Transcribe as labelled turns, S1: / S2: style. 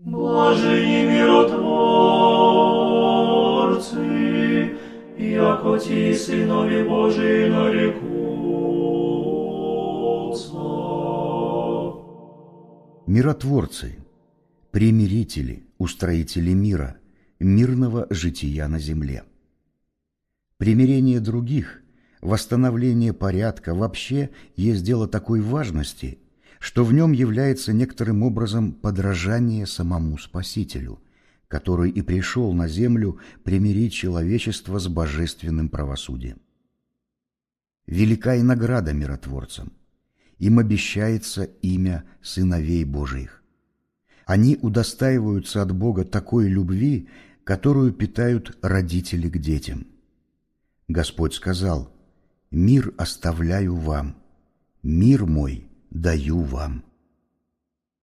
S1: Блажені миротворці, яко ті синові Божі нарекутся.
S2: Миротворцы, примирители, устроители мира, мирного жития на земле. Примирение других, восстановление порядка вообще есть дело такой важности, что в нем является некоторым образом подражание самому Спасителю, который и пришел на землю примирить человечество с божественным правосудием. Велика и награда миротворцам. Им обещается имя сыновей Божиих. Они удостаиваются от Бога такой любви, которую питают родители к детям. Господь сказал, «Мир оставляю вам, мир мой даю вам».